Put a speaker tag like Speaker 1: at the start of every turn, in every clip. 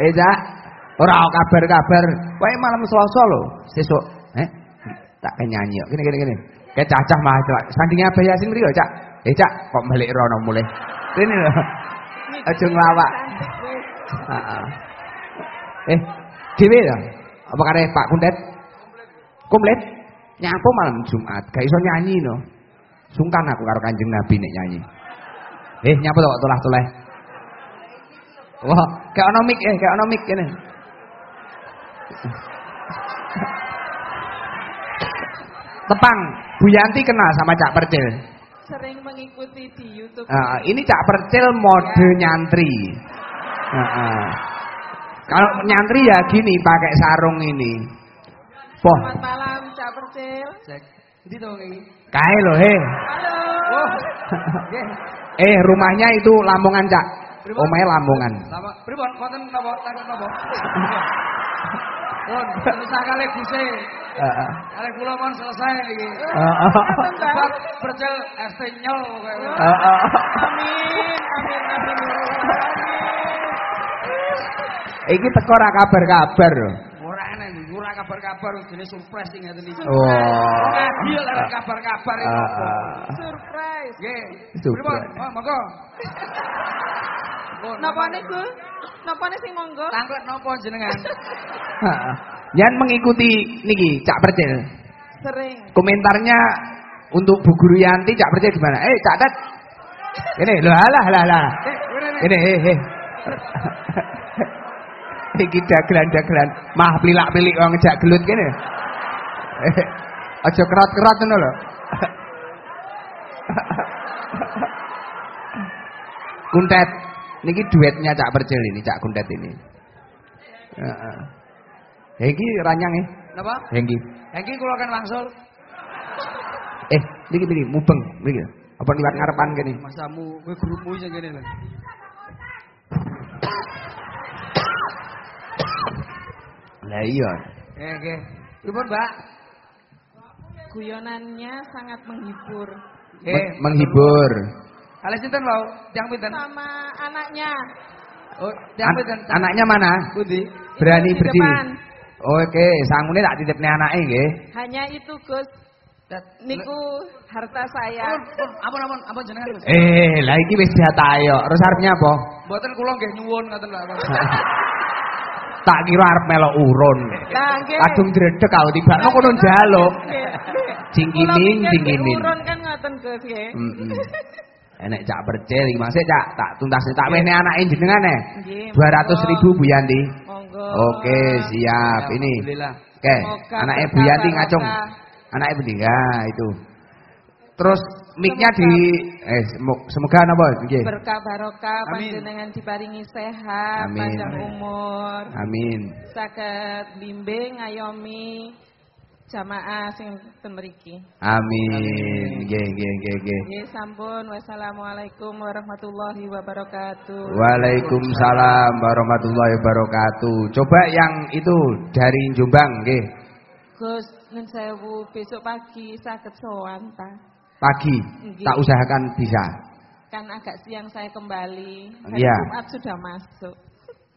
Speaker 1: Eh, Cak. Ora kabar-kabar. Wae malam Selasa lho. Sesuk, eh tak kayak nyanyi kok. Gini gini gini. Kayak cacah mah Cak. Sandingnya Abah Yasin mriki Cak. Eh, Cak, kok balik rono mulai. Rene lho. Aja nglawak. Heeh. Eh, dhewe ya. Apa kare Pak Kundet? Komplit. Nyapa malam Jumat, gak iso nyanyi no. Sungkan aku karo Kanjeng Nabi nek nyanyi. Eh, nyapa to tulah-tuleh. Wah, kayak ono mic eh, kayak ono mic kene. Tepang, Bu Yanti kenal sama Cak Percil.
Speaker 2: Sering mengikuti di YouTube.
Speaker 1: Ah, ini Cak Percil mode nyantri. Ah, ah. Kalau nyantri ya gini, pakai sarung ini. Poh,
Speaker 2: Selamat malam, Cak Percil.
Speaker 3: Cek. Ndi to iki?
Speaker 1: kae loh, he.
Speaker 2: Halo.
Speaker 3: Oh. Nggih.
Speaker 1: Eh, rumahnya itu Lamongan, Cak.
Speaker 3: Pripun?
Speaker 1: Omahnya Lamongan.
Speaker 3: Pripun? Wonten napa? Takon napa? Pun, usah kalih guse.
Speaker 1: Heeh.
Speaker 3: Kalih kula mon selesai iki.
Speaker 1: Heeh.
Speaker 3: Sebab bercel ST nyol kowe.
Speaker 1: Heeh.
Speaker 2: Amin, amin, Amin.
Speaker 1: Iki teko ra kabar-kabar.
Speaker 3: Ora ora kabar-kabar jenis surprise sing ngeten iki.
Speaker 1: Oh.
Speaker 3: Ngaji lek kabar-kabar iki.
Speaker 1: Heeh.
Speaker 2: Surprise.
Speaker 3: Nggih.
Speaker 1: Surprise.
Speaker 3: Oh, monggo.
Speaker 2: Napa niku? Napa nih sing monggo?
Speaker 3: Tangklet napa jenengan?
Speaker 1: Heeh. Yan mengikuti niki Cak Percil.
Speaker 2: Sering.
Speaker 1: Komentarnya untuk Bu Guru Yanti Cak Percil gimana? Eh, Cak Dat. Ini loh alah lah lah.
Speaker 3: Ngene
Speaker 1: Ini eh eh. Iki dagelan-dagelan mah pilak-pilik wong ngejak gelut kene. Eh, Aja kerat-kerat ngono lho. Kuntet. Niki duetnya Cak Percil ini, Cak Kuntet ini. Heeh. Hengki ranyang eh.
Speaker 3: Napa?
Speaker 1: Hengki.
Speaker 3: Hengki kula kan wangsul.
Speaker 1: Eh, niki niki mubeng niki. Apa liwat ngarepan kene?
Speaker 3: Masamu kowe grupmu sing kene lho.
Speaker 1: Lah iya.
Speaker 3: Eh, nggih. Pripun, Mbak?
Speaker 2: Guyonannya sangat menghibur.
Speaker 1: Me- menghibur.
Speaker 3: Kali sinten lho? Yang pinten?
Speaker 2: Sama anaknya.
Speaker 3: Oh, yang
Speaker 1: An-
Speaker 3: pinten?
Speaker 1: anaknya mana?
Speaker 3: Pundi?
Speaker 1: Berani
Speaker 2: Itu
Speaker 1: berdiri.
Speaker 2: depan.
Speaker 1: Oke, sangune tak titipne anake nggih.
Speaker 2: Hanya itu Gus. Niku harta saya.
Speaker 3: Pun, pun, ampun, ampun, ampun jenengan, Gus.
Speaker 1: Eh, lah iki wis jatah ayo. Terus arepnya apa?
Speaker 3: Mboten kula nggih nyuwun ngoten lho.
Speaker 1: Tak kira arep melok urun. Kadung dredeg kau tibakno kono njaluk.
Speaker 2: Pikir
Speaker 1: cingkimin.
Speaker 2: diurun kan ngoten Gus nggih.
Speaker 1: Enek cak percil iki Mas tak tak tuntas tak wehne anake jenengan eh.
Speaker 2: Nggih.
Speaker 1: 200 ribu Bu Yanti.
Speaker 2: Monggo.
Speaker 1: Oke, siap. Ini.
Speaker 3: Alhamdulillah.
Speaker 1: Oke, anaknya Bu Yanti ngacung. Anaknya Bu ya itu. Terus mic-nya di eh semo- semoga napa nggih.
Speaker 2: Berkah barokah panjenengan diparingi sehat,
Speaker 1: Amin.
Speaker 2: panjang umur,
Speaker 1: Amin.
Speaker 2: saged bimbing ngayomi jamaah sing ten mriki.
Speaker 1: Amin. Nggih, nggih, nggih, nggih.
Speaker 2: Nggih sampun. Wassalamualaikum warahmatullahi wabarakatuh.
Speaker 1: Waalaikumsalam warahmatullahi wabarakatuh. Coba yang itu dari Jombang nggih.
Speaker 2: Gus, nun sewu besok pagi saged sowan ta.
Speaker 1: Pagi
Speaker 2: Nggih.
Speaker 1: tak usahakan bisa.
Speaker 2: Kan agak siang saya kembali. Hari
Speaker 1: Iya.
Speaker 2: Jumat sudah masuk.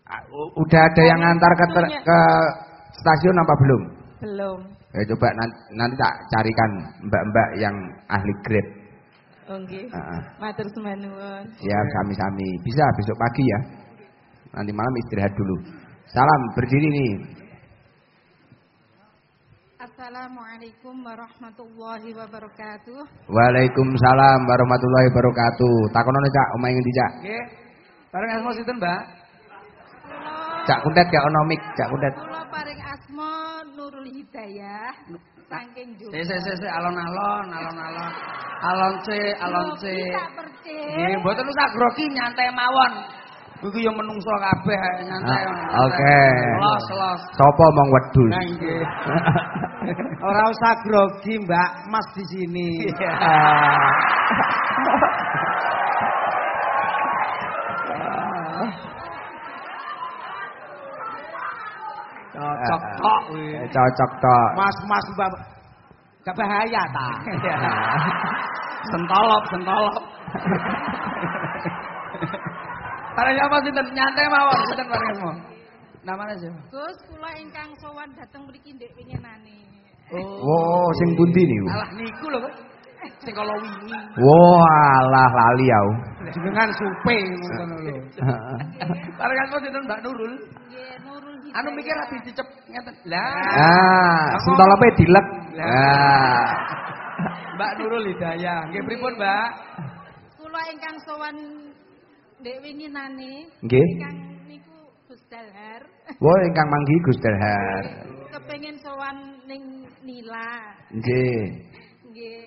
Speaker 1: Ah, Udah ada yang ngantar ke ter- ke stasiun apa belum?
Speaker 2: Belum.
Speaker 1: Eh, coba nanti, nanti tak carikan mbak-mbak yang ahli
Speaker 2: nggih.
Speaker 1: Heeh.
Speaker 2: Matur nuwun.
Speaker 1: Siap, sami-sami. Bisa besok pagi ya. Nanti malam istirahat dulu. Salam berdiri nih.
Speaker 4: Assalamualaikum warahmatullahi wabarakatuh.
Speaker 1: Waalaikumsalam warahmatullahi wabarakatuh. Takonono Cak, omahe ngendi Cak?
Speaker 3: Nggih. Bareng asma sinten, Mbak?
Speaker 1: Cak kuntet gak ono mic, Cak kuntet.
Speaker 4: Kula paring asma Nurul Hidayah saking Jogja.
Speaker 3: se se se alon-alon, alon-alon. Alon C, alon C. Nggih, mboten usah grogi nyantai mawon. Kuwi yo menungso kabeh nyantai.
Speaker 1: Ah,
Speaker 3: nyantai.
Speaker 1: oke.
Speaker 3: Los, los.
Speaker 1: Sopo mong wedhus?
Speaker 3: Nah, nggih.
Speaker 5: Ora usah grogi, Mbak. Mas di sini.
Speaker 3: Iya. Cocok tok kuwi.
Speaker 1: Eh, Cocok tok.
Speaker 5: Mas-mas Mbak. Gak bahaya ta?
Speaker 3: Iya. Sentolop, sentolop. Para siapa sinten nyantai mawon sinten bareng semua. Namanya siapa?
Speaker 4: Gus, kula ingkang sowan dateng mriki ndek winginane.
Speaker 1: Oh, sing pundi niku?
Speaker 3: Alah niku lho, Kok. Sing kala wingi.
Speaker 1: Wah, alah lali aku.
Speaker 5: Jenengan supe ngono lho.
Speaker 3: Parengan sinten Mbak Nurul?
Speaker 4: Nggih, Nurul.
Speaker 3: Anu mikir ati dicep ngeten. Lah.
Speaker 1: Ah, sentolope dilek. Ah.
Speaker 3: Mbak Nurul Hidayah. Nggih pripun, Mbak?
Speaker 4: Kula ingkang sowan ndek winginane.
Speaker 1: Nggih.
Speaker 4: Ingkang niku Gus Dalhar.
Speaker 1: Wah, ingkang manggi Gus Dalhar.
Speaker 4: Kepengin sowan ning Nila.
Speaker 1: Nggih.
Speaker 4: Nggih.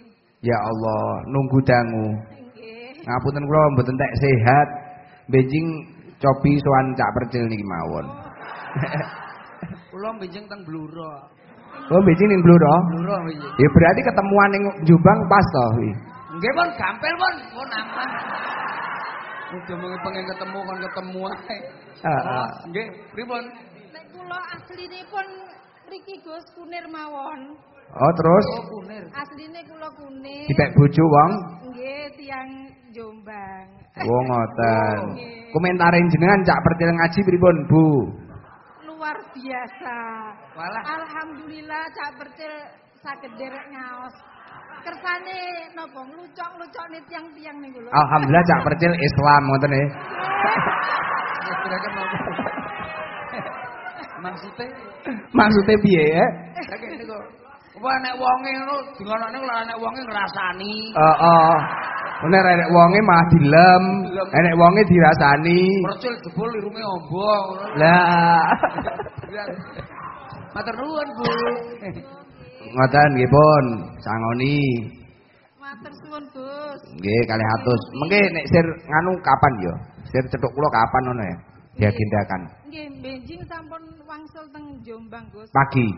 Speaker 1: Ya Allah, nunggu dangu.
Speaker 4: Nggih.
Speaker 1: Ngapunten kula mboten tek sehat. Benjing cobi sowan Cak Percil niki mawon.
Speaker 3: Kula benjing teng Bluro.
Speaker 1: Oh, benjing ning Bluro.
Speaker 3: Bluro benjing.
Speaker 1: Ya berarti ketemuan ning Jombang pas to.
Speaker 3: Nggih, Pon, gampil, Pon. Pon aman. Udah mau pengen ketemu kan ketemu ae.
Speaker 1: Heeh.
Speaker 3: Nggih, pripun?
Speaker 4: Nek kula aslinipun mriki Gus Kunir mawon.
Speaker 1: Oh, terus
Speaker 3: Oh, kunir.
Speaker 4: Asline kula Kunir.
Speaker 1: dipek bojo wong.
Speaker 4: Nggih, tiang Jombang.
Speaker 1: Oh, ngoten. Komentarin jenengan Cak Percil ngaji pripun, Bu?
Speaker 4: Luar biasa.
Speaker 3: Walah.
Speaker 4: Alhamdulillah Cak Percil saged derek ngaos. Kersane napa nglucok-lucokne tiang-tiang niku lho.
Speaker 1: Alhamdulillah Cak Percil Islam ngoten
Speaker 3: mau. Maksudnya,
Speaker 1: Maksudnya piye ya?
Speaker 3: lagi niku. Apa nek wonge ngono dingonokne lha nek wonge ngrasani.
Speaker 1: Heeh. Nek nek wonge malah dilem, nek wonge dirasani.
Speaker 3: Percil jebul irume ombo ngono.
Speaker 1: Lah.
Speaker 3: Matur nuwun, Bu.
Speaker 1: Ngoten nggih pun, sangoni.
Speaker 4: Matur suwun Gus.
Speaker 1: Nggih kalih atus. Mengke nek sir nganu kapan yo? Sir cetuk kula kapan ngono ya? Diagendakan.
Speaker 4: Nggih, benjing sampun wangsul teng Jombang Gus.
Speaker 1: Pagi.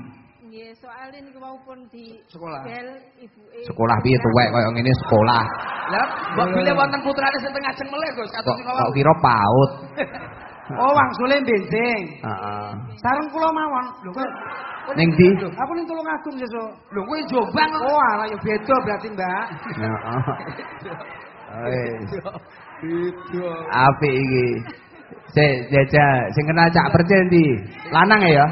Speaker 4: Nggih, soalnya niku mau pun di
Speaker 3: Sekolah.
Speaker 4: bel ibuke.
Speaker 1: Sekolah piye tuwek koyo ngene sekolah.
Speaker 3: Lah, mbok bile wonten putrane sing teng ajeng melih, Gus. Kados
Speaker 1: Kok kira paut.
Speaker 5: Oh, wangsule benjing.
Speaker 1: Heeh.
Speaker 5: Sareng kula mawon. Lho kok
Speaker 1: Ning ndi?
Speaker 5: aku ning Tulung Agung sesuk.
Speaker 3: Lho kuwi Jombang.
Speaker 5: Oh, alah ya beda berarti, Mbak.
Speaker 1: Heeh. Wis.
Speaker 3: Beda.
Speaker 1: Apik iki. Sik jajal sing kenal Cak Percil ndi? Lanang ya?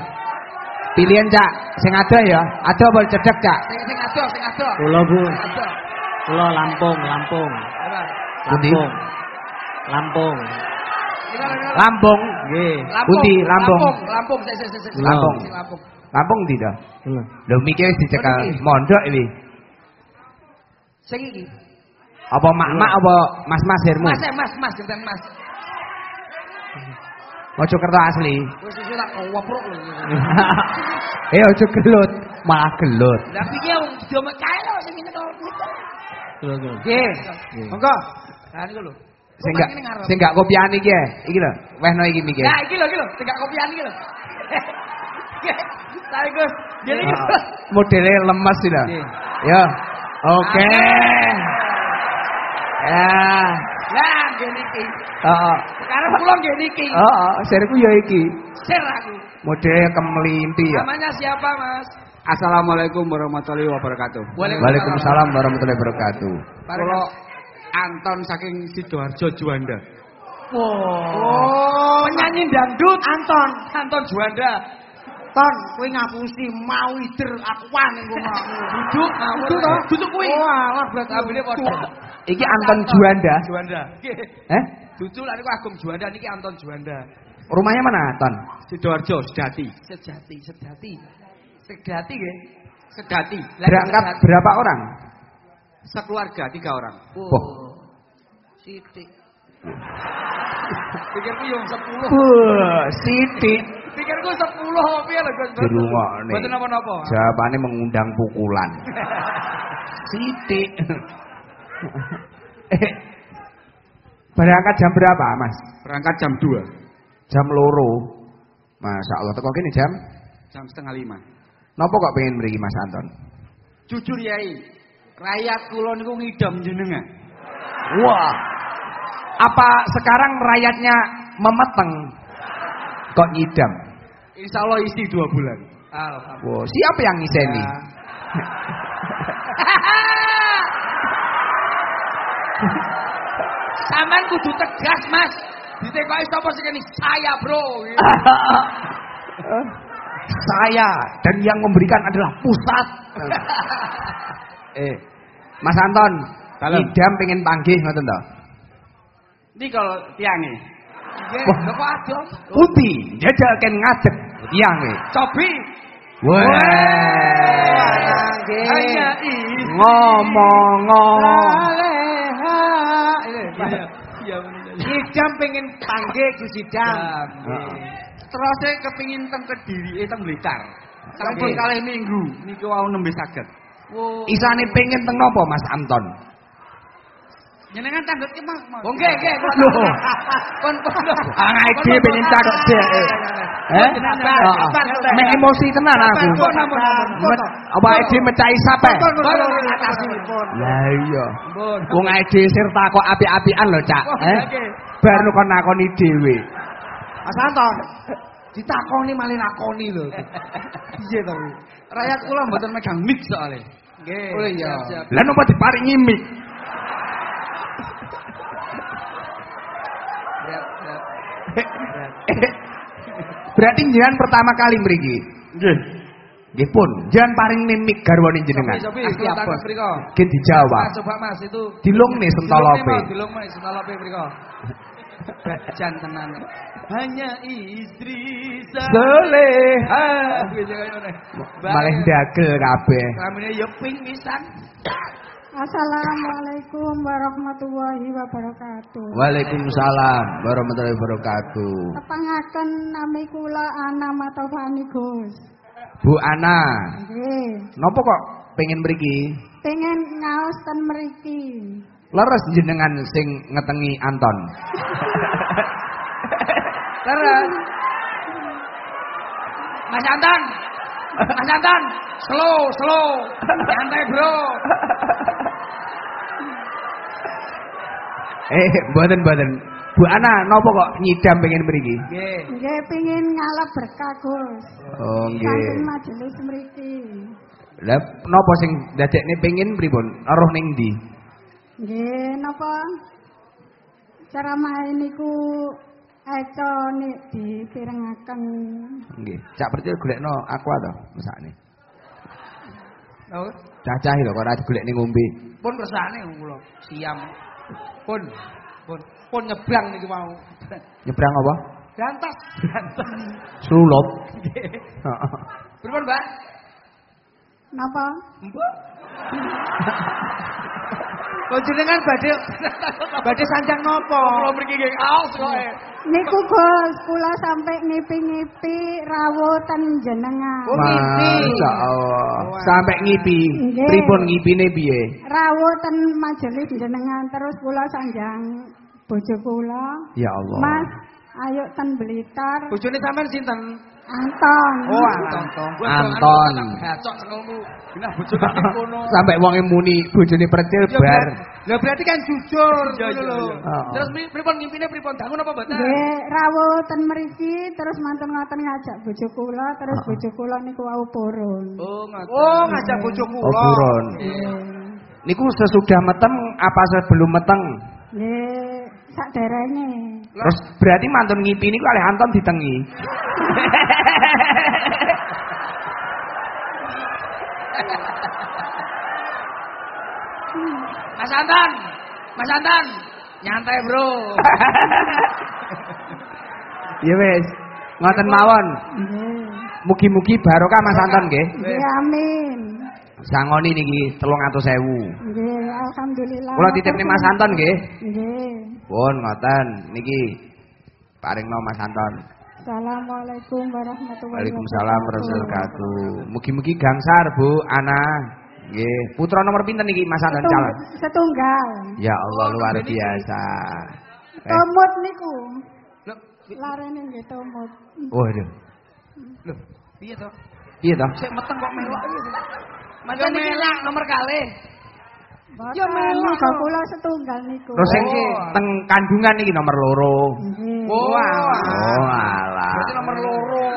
Speaker 1: Pilihan Cak sing ada ya? Ada apa cedek Cak?
Speaker 3: Sing sing ado, sing ado.
Speaker 6: Kula Bu, kula Lampung, Lampung. Lampung. Lampung.
Speaker 1: Lampung.
Speaker 6: Nggih.
Speaker 1: Pundi? Lampung.
Speaker 3: Lampung, Lampung, sik sik sik, sik.
Speaker 1: Lampung.
Speaker 3: Lampung.
Speaker 1: Lampung ndi to?
Speaker 6: Lho.
Speaker 1: Mikir wis mondok iki.
Speaker 3: Sing iki.
Speaker 1: Apa mak-mak apa mas-mas hermu?
Speaker 3: Mas, eh, Mas, Mas, Mas.
Speaker 1: Mojokerto asli.
Speaker 3: Wis iso tak kowoprok lho.
Speaker 1: eh aja gelut, malah gelut.
Speaker 3: Lah piye wong video mek kae lho sing ngene to.
Speaker 6: Lho, lho.
Speaker 5: Nggih. Monggo.
Speaker 3: Lah niku lho.
Speaker 1: Sing gak sing gak kopian iki ya. Iki lho, wehno iki mikir.
Speaker 3: Nah, iki lho, iki lho, tegak kopian iki lho. Tarik Gus. Jadi
Speaker 1: Ah, Modelnya lemes sih lho.
Speaker 3: Nggih.
Speaker 1: Ya. Oke. Ya.
Speaker 3: Lah, ngene iki.
Speaker 1: Heeh.
Speaker 3: Sekarang kula ngene iki.
Speaker 1: Heeh, seriku ya iki.
Speaker 3: Ser aku.
Speaker 1: Modelnya kemelinti ya.
Speaker 3: Namanya siapa, Mas?
Speaker 5: Assalamualaikum warahmatullahi wabarakatuh.
Speaker 1: Waalaikumsalam warahmatullahi wabarakatuh.
Speaker 5: Kula Anton saking Sidoarjo Juanda.
Speaker 3: Oh, penyanyi dangdut
Speaker 5: Anton,
Speaker 3: Anton Juanda.
Speaker 5: Ton, kowe ngapusi mau ider akuan ning omahmu.
Speaker 3: Duduk, ngawur.
Speaker 5: Duduk to?
Speaker 3: Duduk kuwi.
Speaker 5: Oh, alah berarti.
Speaker 3: Ambine padha.
Speaker 1: Iki Anton Juanda.
Speaker 3: Juanda. Nggih.
Speaker 1: Eh?
Speaker 3: Duduk lah niku Agung Juanda niki Anton Juanda.
Speaker 1: Rumahnya mana, Anton?
Speaker 5: Sidoarjo Sedati.
Speaker 3: Sejati, sejati. Sejati nggih.
Speaker 5: Sedati.
Speaker 1: Berangkat berapa orang?
Speaker 5: Sekeluarga tiga orang.
Speaker 1: Wah.
Speaker 3: Sithik. Pikirku yo 10.
Speaker 1: Wah, Siti.
Speaker 3: Pikirku 10 apa lho Gus.
Speaker 1: Dirungokne.
Speaker 3: Mboten napa-napa.
Speaker 1: Mengundang pukulan. Siti. eh, berangkat jam berapa, Mas?
Speaker 5: Berangkat jam 2.
Speaker 1: Jam loro. Masya Allah, teko kini jam?
Speaker 5: Jam setengah lima.
Speaker 1: Nopo kok pengen mriki Mas Anton?
Speaker 5: Jujur yai, rakyat kula niku ngidam jenengan.
Speaker 1: Wah. Apa sekarang rakyatnya memeteng? Kok nyidam?
Speaker 5: Insya Allah isi dua bulan.
Speaker 3: Alhamdulillah.
Speaker 1: Wow, siapa yang ngiseni?
Speaker 5: Ya.
Speaker 3: Saman kudu tegas, Mas. Ditekoki sapa sing ini? Saya, Bro.
Speaker 1: Saya dan yang memberikan adalah pusat. eh, Mas Anton,
Speaker 5: Dalem.
Speaker 1: idam pengen panggih ngoten to.
Speaker 5: Ini kalau tiangnya.
Speaker 1: Wah,
Speaker 3: kok adol?
Speaker 1: putih, jajalkan ngadeg tiyang e.
Speaker 3: Cobi.
Speaker 1: Wah.
Speaker 3: Hanya ini.
Speaker 1: Ngomong-ngomong.
Speaker 3: Idam pengen panggil Gus Idam.
Speaker 5: Terus saya kepingin teng Kediri, eh teng Blitar. Sampun kalih minggu niku wau nembe saged.
Speaker 1: Isane pengen teng nopo Mas Anton?
Speaker 5: Jenengan tanglet ki Mas.
Speaker 3: Oh nggih nggih. Pun pun.
Speaker 1: Ah ide pengen cakep dek. Eh?
Speaker 3: Sabar, sabar.
Speaker 1: Mek emosi tenan aku. Apa ide mecahi sape? Lah iya. Wong ide sirta kok apik-apikan lho, Cak. Eh? Baru kon nakoni dhewe.
Speaker 3: Mas Anton. Ditakoni malah nakoni lho. Piye to?
Speaker 5: Rakyat kula mboten megang mic soalnya.
Speaker 3: Nggih.
Speaker 5: Oh iya.
Speaker 1: Lah napa diparingi mic? Berarti jenengan pertama kali mriki.
Speaker 5: Nggih.
Speaker 1: Nggih pun, jangan paring mimik garwane jenengan.
Speaker 3: Sopi, sopi, kula tangkep mriko.
Speaker 1: Ki dijawab.
Speaker 3: Mas, coba Mas itu
Speaker 1: Dilungne sentolope.
Speaker 3: Dilung Mas, sentolope mriko. Jan tenan. Hanya istri
Speaker 1: Soleha. Malah dagel kabeh.
Speaker 3: Ramene ya ping pisan.
Speaker 4: Assalamualaikum warahmatullahi wabarakatuh.
Speaker 1: Waalaikumsalam warahmatullahi wabarakatuh.
Speaker 4: Tepangaken nami kula Ana Matofani Gus.
Speaker 1: Bu Ana,
Speaker 4: Nggih,
Speaker 1: nopo kok pengen mriki?
Speaker 4: pengen ngaos ten mriki.
Speaker 1: Leres jenengan sing ngetengi Anton.
Speaker 3: Terus. Mas Anton. Mas Anton, slow, slow. Santai, Bro.
Speaker 1: Eh, mboten-mboten. Bu Ana, nopo kok nyidam pengen mriki?
Speaker 3: Nggih.
Speaker 4: Nggih pengen ngalap berkah Gus.
Speaker 1: Oh,
Speaker 4: Saking
Speaker 1: nggih.
Speaker 4: majelis mriki.
Speaker 1: Lah nopo sing dadekne pengen pripun? Roh ning ndi?
Speaker 4: Nggih napa? Ceramah niku eco nek dipirengaken.
Speaker 1: Nggih. Cak percaya golekno aqua to mesakne.
Speaker 3: Oh,
Speaker 1: Cacah lho kok ora digolekne ngombe.
Speaker 3: pun kersane kula siam. Pun pun pun nyebrang niki mau.
Speaker 1: Nyebrang apa? Slulup.
Speaker 3: Nggih.
Speaker 1: Heeh.
Speaker 3: Pripun, Mbak?
Speaker 4: Napa?
Speaker 3: Mbak. Kok jenengan badhe badhe sanjang nopo? Kula mriki nggih kaos kok. eh.
Speaker 4: Niku Gus, kula sampai ngipi-ngipi rawuh ten jenengan.
Speaker 3: Oh, ngipi.
Speaker 1: Masya Allah.
Speaker 3: Wah.
Speaker 1: Sampai ngipi. Pripun ngipine piye?
Speaker 4: Rawuh ten majelis jenengan terus kula sanjang bojo kula.
Speaker 1: Ya Allah.
Speaker 4: Mas, ayo ten Blitar.
Speaker 3: Bojone sampean sinten?
Speaker 4: Anton.
Speaker 3: Oh, Anton.
Speaker 1: Anton.
Speaker 3: Gacok senengmu. Genah bojone kono.
Speaker 1: Sampai wong muni bojone percil
Speaker 3: Ya,
Speaker 1: bar.
Speaker 3: Lah berarti kan jujur
Speaker 5: Iya,
Speaker 3: ngono
Speaker 5: iya,
Speaker 3: lho.
Speaker 5: iya.
Speaker 1: Oh.
Speaker 3: Terus pri- pripun ngimpine pripun dangun apa mboten?
Speaker 4: Nggih, rawuh ten mriki terus mantun ngoten ngajak bojo kula terus bojo kula niku wau purun.
Speaker 3: Oh, ngoten. Oh, ngajak bojo kula.
Speaker 1: Oh, buron. Niku sesudah meteng apa sebelum meteng?
Speaker 4: Nggih, sak derenge.
Speaker 1: Terus berarti mantun ngipi niku kalih Anton ditengi.
Speaker 3: Mas Anton. Mas Anton. Nyantai, Bro.
Speaker 1: Ya wis. Ngoten mawon. Mugi-mugi barokah Mas Anton nggih.
Speaker 4: Nggih, amin.
Speaker 1: Sangoni niki 300.000.
Speaker 4: Nggih, alhamdulillah.
Speaker 1: Kula titipne Mas Anton nggih.
Speaker 4: Nggih.
Speaker 1: Pun ngoten niki paringno Mas Anton.
Speaker 4: Assalamualaikum warahmatullahi
Speaker 1: Waalaikumsalam warahmatullahi wabarakatuh. Mugi-mugi gangsar Bu Ana. Nggih. Putra nomor pinten niki Mas Anton calon?
Speaker 4: Setunggal.
Speaker 1: Ya Allah luar biasa. Eh,
Speaker 4: Tomut niku.
Speaker 3: Loh,
Speaker 4: Larene nggih tomut.
Speaker 1: Waduh.
Speaker 3: loh, piye to?
Speaker 1: Iya toh?
Speaker 3: Sik meteng kok melok iki. Macam niki lah nomor kalih.
Speaker 4: Ya melok kok kula setunggal niku.
Speaker 1: Terus sing teng kandungan niki nomor loro.
Speaker 3: Oh,
Speaker 1: alah.
Speaker 3: Berarti nomor loro.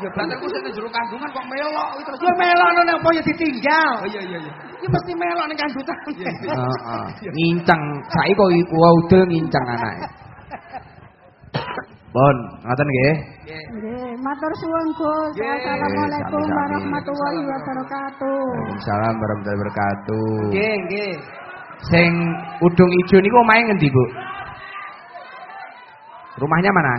Speaker 3: Ya berarti aku sing jero kandungan kok melok iki terus. Ya melok nang apa ya ditinggal. Oh iya iya iya. Ya mesti melok ning kandungan.
Speaker 1: Heeh. Nginceng. Saiki kok iku udel nginceng anake. Pun, ngoten nggih.
Speaker 3: Nggih.
Speaker 4: Matur suwun Gus. Assalamualaikum warahmatullahi wabarakatuh.
Speaker 1: Waalaikumsalam warahmatullahi wabarakatuh.
Speaker 3: Nggih, nggih.
Speaker 1: Sing udung ijo niku omahe ngendi, Bu? Rumahnya mana?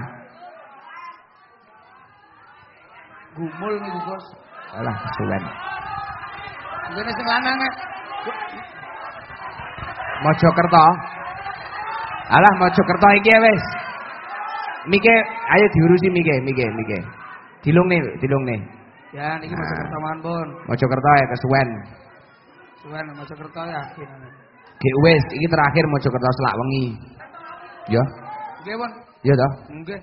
Speaker 3: Gumul niku, Bos.
Speaker 1: Alah, kesuwen.
Speaker 3: Ngene sing lanang.
Speaker 1: Mojokerto. Alah, Mojokerto iki ya wis. Mike, ayo diurusi Mike, Mike, Mike. Dilungne, dilungne.
Speaker 3: Ya niki
Speaker 1: Nah.
Speaker 3: Mojokerto mawon, Pun.
Speaker 1: Mojokerto ya kesuwen.
Speaker 3: Suwen Mojokerto yakin.
Speaker 1: Gek wis, iki terakhir Mojokerto selak wengi. Ya,
Speaker 3: Nggih, Pun.
Speaker 1: ya toh.
Speaker 3: Nggih.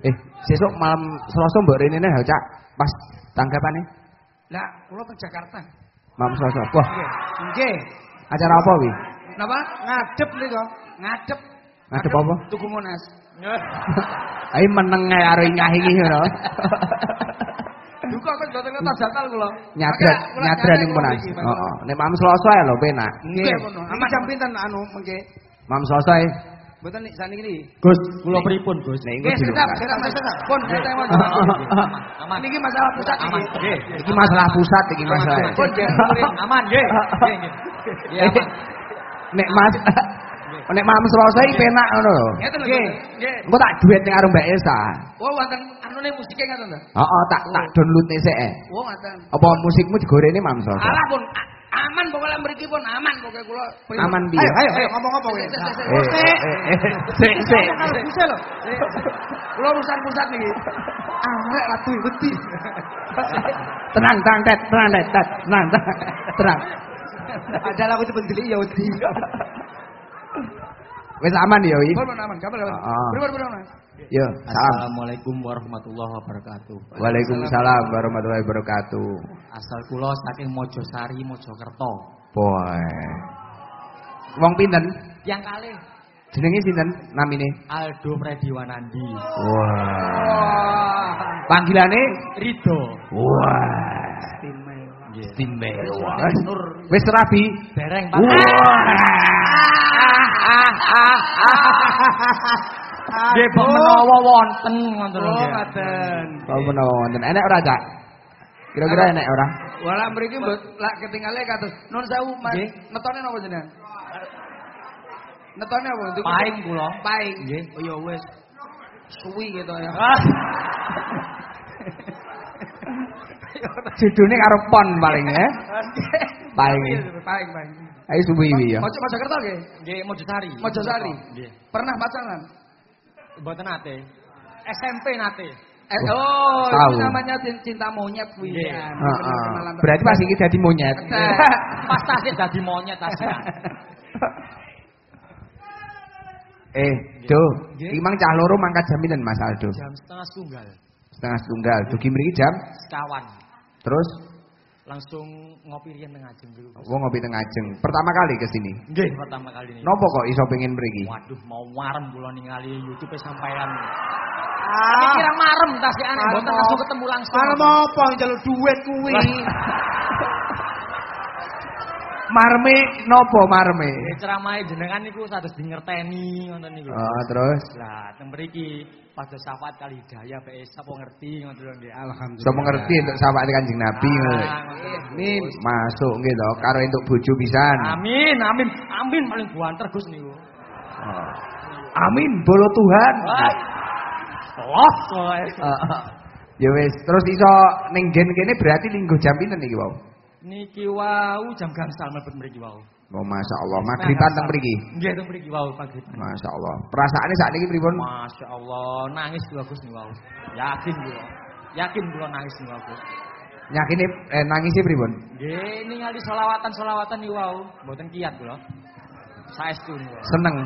Speaker 1: Eh, sesuk malam Selasa mbok rene neh, Cak. Pas tanggapane.
Speaker 3: Lah, kula ke Jakarta.
Speaker 1: Malam Selasa. Wah,
Speaker 3: Nggih. Nggih.
Speaker 1: acara apa wi?
Speaker 3: Napa? Ngadep niku. Ngadep.
Speaker 1: Ngadep apa?
Speaker 3: Tugu Monas.
Speaker 1: Ayo meneng ae karo ingah iki ngono.
Speaker 3: Duka kok mboten ngertos datal kula.
Speaker 1: Nyadrat, nyadrat ning
Speaker 3: Mas.
Speaker 1: Heeh. Nek malam Selasa ya lho penak.
Speaker 3: Nggih, aman jam pinten anu mengke?
Speaker 1: Malam Selasa ya.
Speaker 3: Mboten nik saniki niki.
Speaker 6: Gus, kula pripun, Gus?
Speaker 1: Nek
Speaker 3: Nggih,
Speaker 1: iku
Speaker 3: sedap, sedap, Mas. Pun, mau
Speaker 6: Aman.
Speaker 3: Niki masalah pusat iki.
Speaker 6: Nggih.
Speaker 1: Iki masalah pusat iki masalah.
Speaker 3: Pun,
Speaker 6: Aman, nggih. Nggih, nggih.
Speaker 1: Nek Mas Nek malam Selasa iki penak ngono lho.
Speaker 3: Nggih. Nggih.
Speaker 1: Engko tak duet ning karo Mbak Elsa.
Speaker 3: Oh, wonten anune musike ngaten to?
Speaker 1: Heeh, tak tak download sik. eh.
Speaker 3: Oh, ngaten.
Speaker 1: Apa musikmu digorene malam Selasa?
Speaker 3: Alah pun aman pokoknya mriki pun aman pokoknya kula.
Speaker 1: Aman piye?
Speaker 3: Ayo, ayo, ayo ngomong apa kowe?
Speaker 1: Sik, sik.
Speaker 3: Bisa lho. Kula urusan pusat niki. Arek latu wedi.
Speaker 1: Tenang, tenang, Tet. tenang, Tet. Tenang, tenang.
Speaker 3: Padahal aku cepet delik ya wedi.
Speaker 1: Wis aman ya, wi?
Speaker 3: Pun pun aman, kabar.
Speaker 1: Heeh.
Speaker 3: Pripun pripun Mas?
Speaker 1: Yo, salam.
Speaker 6: Assalamualaikum warahmatullahi wabarakatuh.
Speaker 1: Waalaikumsalam warahmatullahi wabarakatuh.
Speaker 6: Asal kula saking Mojosari, Mojokerto.
Speaker 1: Boy. Wong pinten?
Speaker 6: Yang kali
Speaker 1: Jenenge sinten namine?
Speaker 6: Aldo Prediwanandi.
Speaker 1: Wah.
Speaker 3: Wah.
Speaker 1: Panggilane?
Speaker 6: Rido.
Speaker 1: Wah.
Speaker 3: Istimewa.
Speaker 1: Istimewa.
Speaker 6: Nur
Speaker 1: Wis rabi?
Speaker 6: Bereng Pak. Nggih menawa wonten ngoten lho.
Speaker 3: Oh, ngaten.
Speaker 1: Kalau menawa wonten enek ora, Cak? Kira-kira enek ora?
Speaker 3: Wala mriki mbok lak ketinggalan kados nun sewu Mas. Netone napa jenengan? Netone apa? Untuk
Speaker 6: Paing kula.
Speaker 3: Paing.
Speaker 6: Nggih.
Speaker 3: Oh ya wis. Suwi gitu ya.
Speaker 1: Judulnya karo pon paling ya. Paing.
Speaker 3: Paing, paing.
Speaker 1: Ayo subuh iki ya.
Speaker 3: Mojo Mojokerto nggih?
Speaker 6: Nggih Mojosari.
Speaker 3: Mojosari.
Speaker 6: Nggih.
Speaker 3: Pernah pacaran?
Speaker 6: Mboten nate. SMP nate.
Speaker 3: Eh, oh,
Speaker 1: Tahu.
Speaker 3: itu namanya cin- cinta monyet kuwi.
Speaker 6: Nggih.
Speaker 3: kan.
Speaker 1: Heeh.
Speaker 3: Kenalan-
Speaker 1: Berarti pas iki dadi monyet.
Speaker 6: Pas dadi monyet tasik.
Speaker 1: Eh, Do,
Speaker 3: Nggih.
Speaker 1: iki mang cah loro mangkat jam pinten Mas Aldo?
Speaker 6: Jam setengah tunggal.
Speaker 1: Setengah setunggal. Dugi mriki jam
Speaker 6: Sekawan.
Speaker 1: terus
Speaker 6: Langsung ngopi riyen tengah jam dulu.
Speaker 1: Wong ngopi teng ajeng. Pertama kali ke sini.
Speaker 6: Nggih, pertama kali ini.
Speaker 1: Nopo kok iso pengen mriki?
Speaker 6: Waduh, mau marem kula ningali YouTube sampean.
Speaker 3: Ah.
Speaker 6: Kira marem aneh,
Speaker 3: Marem
Speaker 6: mboten langsung ketemu langsung.
Speaker 3: Marem apa njaluk duit kuwi?
Speaker 1: Marme nopo marme?
Speaker 6: Nggih, ceramahe jenengan niku sados di ngerteni ngoten niku.
Speaker 1: Oh, terus
Speaker 6: Lah, teng mriki pada syafaat kali daya bae sapa ngerti ngoten lho nggih.
Speaker 3: Alhamdulillah.
Speaker 1: Iso mengerti untuk sahabat Kanjeng Nabi.
Speaker 6: Ah, ngoten.
Speaker 3: Amin.
Speaker 1: Masuk nggih to karo entuk bojo pisan.
Speaker 6: Amin, amin, amin paling buanter Gus niku.
Speaker 1: Oh. Amin, bolo Tuhan. Heeh. Ya wis, terus iso ning gen kene berarti linggo jam pinten iki, Wau?
Speaker 6: Niki wau jam gangsal mlebet mriki wau.
Speaker 1: Oh, Masya Allah, magriban teng mriki.
Speaker 6: Nggih teng mriki wau pagi.
Speaker 1: Masya Allah. Perasaannya saat ini pripun?
Speaker 6: Masya Allah, nangis kula Gus niku wau. Yakin kula. Yakin kula nangis niku wau. Gus.
Speaker 1: Nyakine eh, nangisnya pripun?
Speaker 6: Nggih, ningali selawatan-selawatan niku wau, mboten kiat kula. Saestu niku.
Speaker 1: Seneng.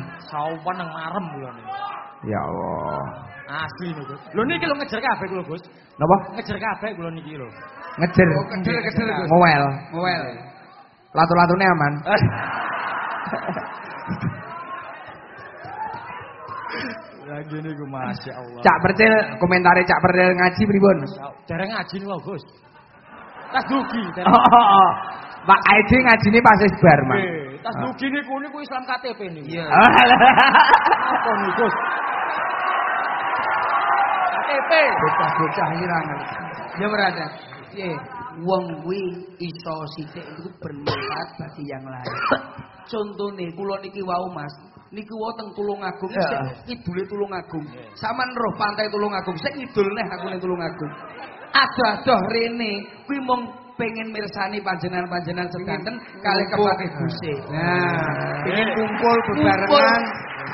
Speaker 6: Nang marem kula niku.
Speaker 1: Ya Allah.
Speaker 6: Asli niku Gus. Lho niki lho ngejer kabeh kula Gus.
Speaker 1: Napa?
Speaker 6: Ngejer kabeh kula niki lho.
Speaker 1: Ngejer.
Speaker 3: Oh, kedel, kedel, Gus.
Speaker 1: Ngowel.
Speaker 3: Well.
Speaker 1: Latu-latune aman.
Speaker 6: Lagi niku Masya Allah.
Speaker 1: Cak Percil, komentare Cak Percil ngaji pripun?
Speaker 6: Dereng ngaji niku Gus. Tas dugi.
Speaker 1: Oh, oh, oh. Pak Aidi ngajine pas bar, Mang.
Speaker 6: Nggih, tas dugi niku niku Islam KTP niku.
Speaker 3: Iya.
Speaker 6: Apa niku Gus?
Speaker 3: KTP. Bocah-bocah nyirangan. Ya berada. Piye? Wong kuwi iso sithik iku bermanfaat bagi yang lain. Contone kula niki wau Mas, niki wau teng Tulungagung
Speaker 1: Ya.
Speaker 3: sik kidule Tulungagung. Saman roh pantai Tulungagung sik ngidul neh aku ning Tulungagung. Adoh-adoh rene kuwi mung pengen mirsani panjenengan-panjenengan sedanten kali kepake guse. Nah, pengen kumpul bebarengan.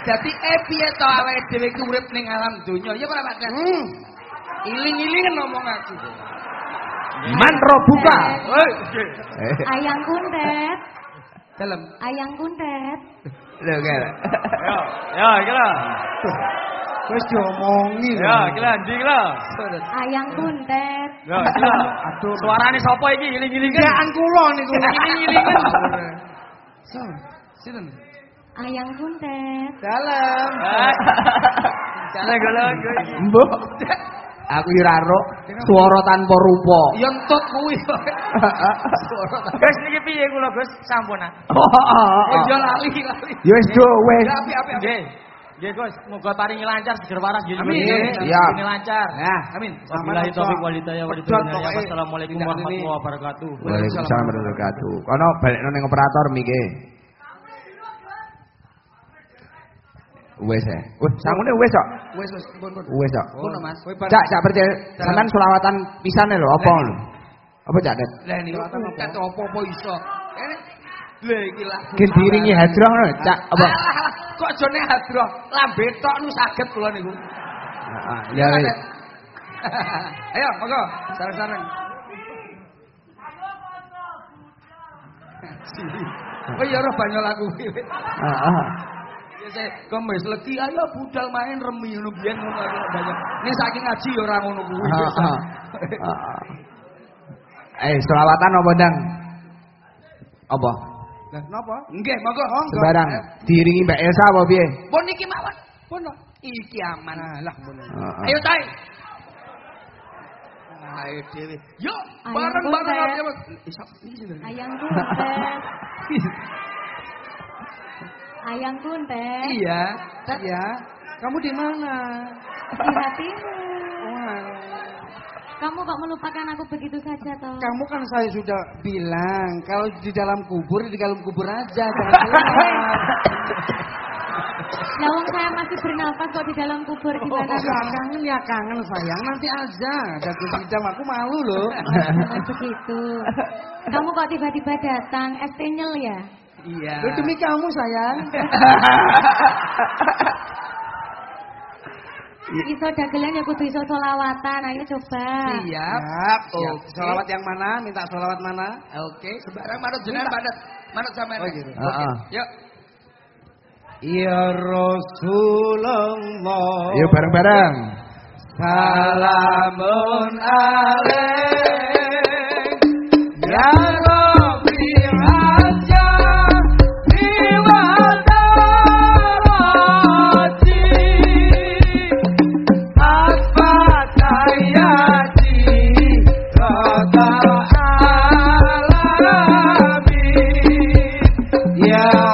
Speaker 3: Dadi eh piye to awake dhewe iki urip ning alam donya ya ora Pak? Hmm. Iling-ilingen ngomong aku.
Speaker 1: Manro buka. Eh,
Speaker 4: Ayang kuntet,
Speaker 3: Dalam
Speaker 4: ayang kuntet.
Speaker 1: Lho kira.
Speaker 6: Ya, ya lho.
Speaker 3: wis diomongi.
Speaker 6: Ya, iki lho ndi iki.
Speaker 4: Ayang kuntet.
Speaker 6: Ya, iki lho. Aduh, suarane sapa iki iling-iling?
Speaker 3: Kerjaan kula niku.
Speaker 6: Iling-ilingen.
Speaker 3: So, sinten?
Speaker 4: Ayang kuntet.
Speaker 3: Dalam.
Speaker 6: Jane golo.
Speaker 1: Mbok. Aku ora ro swara tanpa rupa.
Speaker 3: Ya entut kuwi.
Speaker 6: Gus niki piye kula Gus? Sampun ah.
Speaker 3: Oh, ya lali lali.
Speaker 1: Ya wis do wis.
Speaker 3: Ya api api api.
Speaker 6: Nggih. Nggih Gus, muga paringi lancar seger waras nggih.
Speaker 3: Amin.
Speaker 1: Siap.
Speaker 6: paringi lancar.
Speaker 3: Nah, amin.
Speaker 6: Wabillahi taufiq wal hidayah hidayah.
Speaker 3: pokoknya.
Speaker 6: Wassalamualaikum
Speaker 3: Tidak
Speaker 6: warahmatullahi wabarakatuh.
Speaker 1: Waalaikumsalam warahmatullahi wabarakatuh. Kono balikno ning operator miki. Wes ya. Wes sangune wes kok.
Speaker 3: Wes wes pun pun.
Speaker 1: Wes kok.
Speaker 3: Pun Mas.
Speaker 1: Cak, cak percaya sampean selawatan pisane lho apa lho? Apa cak Det?
Speaker 3: Lah niku kat apa-apa iso. Lah iki lah.
Speaker 1: Gen diringi hadroh lho, cak apa?
Speaker 3: Kok jone hadroh lambe tok nu saged kula niku.
Speaker 1: Ah, Ya wes.
Speaker 3: Ayo, monggo, sareng-sareng. Oh iya roh banyol aku kuwi. Ya saya kemis legi ayo budal main remi ngono biyen ngono banyak. Ning saiki ngaji ya ora ngono kuwi.
Speaker 1: Eh, selawatan apa ndang? Apa?
Speaker 3: Lah napa? Nggih, monggo. monggo.
Speaker 1: Sembarang diiringi Mbak Elsa apa piye?
Speaker 3: Pun niki mawon. Pun iki aman. Lah pun. Ayo tai. Ayo dhewe. Yuk,
Speaker 4: Ayo,
Speaker 3: bareng-bareng
Speaker 4: Bos,
Speaker 3: aja.
Speaker 4: Ayang. Ayang kuntet.
Speaker 3: Iya. Iya. Kamu di mana?
Speaker 4: Di hatimu.
Speaker 3: Wah.
Speaker 4: Kamu kok melupakan aku begitu saja toh?
Speaker 3: Kamu kan saya sudah bilang kalau di dalam kubur di dalam kubur aja jangan keluar.
Speaker 4: Lah wong saya masih bernafas kok di dalam kubur gimana?
Speaker 3: Oh, ya kangen ya kangen sayang nanti aja. Ada kejidam aku malu loh.
Speaker 4: Jangan begitu. Kamu kok tiba-tiba datang? ST nyel ya?
Speaker 3: Iya. demi kamu sayang.
Speaker 4: Iso dagelan ya kudu iso solawatan. Ayo coba.
Speaker 3: Siap. Oke. Salawat yang mana? Minta salawat mana? Oke. Sebarang manut jenengan manut. Manut sama
Speaker 1: Oh, gitu. Heeh.
Speaker 3: Yuk.
Speaker 5: Ya Rasulullah
Speaker 1: Yuk bareng-bareng.
Speaker 5: Salamun alaikum yeah.